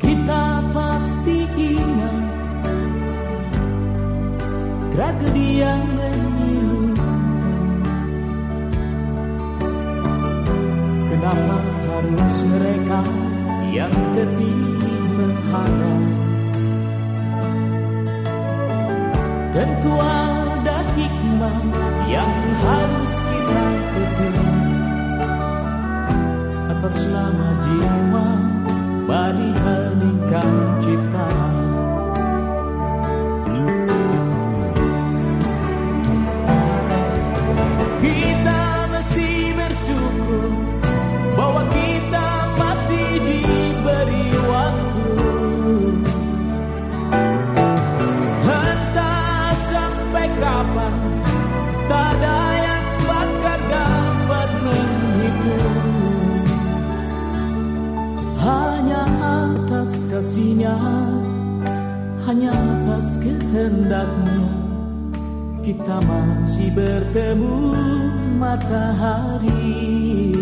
Kita pasti ingat tragedi yang memilukan. Kenapa harus mereka yang terpilih menghadap? Tentu ada hikmah yang harus atas selama jiwa bagi heningkan kasihnya, hanya atas kehendaknya kita masih bertemu matahari.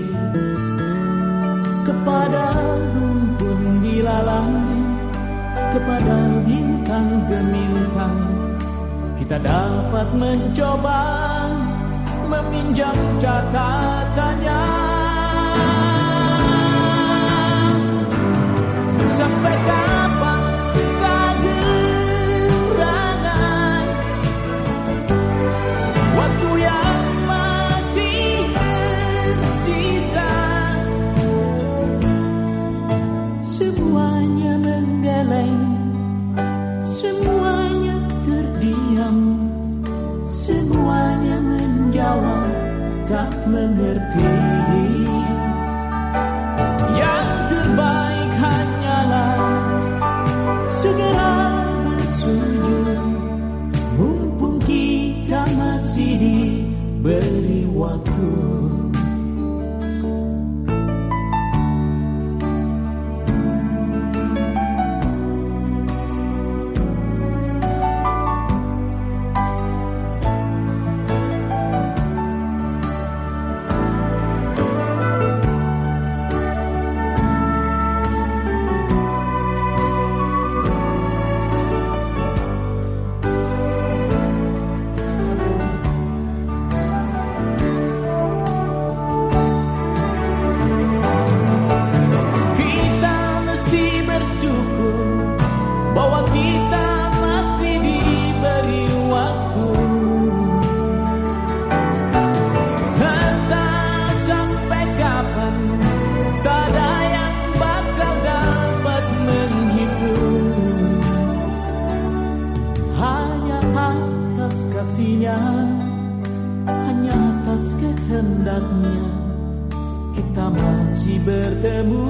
Kepada rumpun di lalang kepada bintang gemintang kita dapat mencoba meminjam catatannya. Sampai mengerti. Yang terbaik hanyalah Segera bersujud. Mumpung kita masih diberi waktu kehendaknya. Kita masih bertemu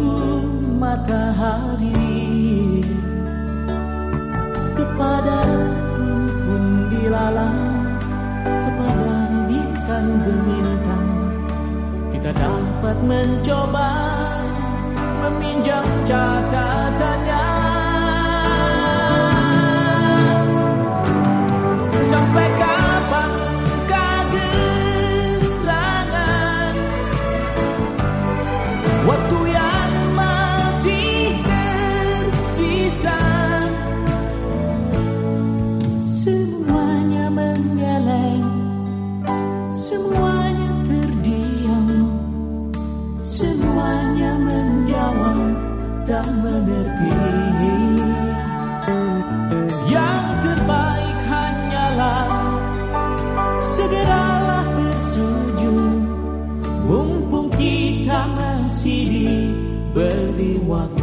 matahari. Kepada rumpun di lalang kepada bintang gemintang kita dapat mencoba meminjam catatannya diberi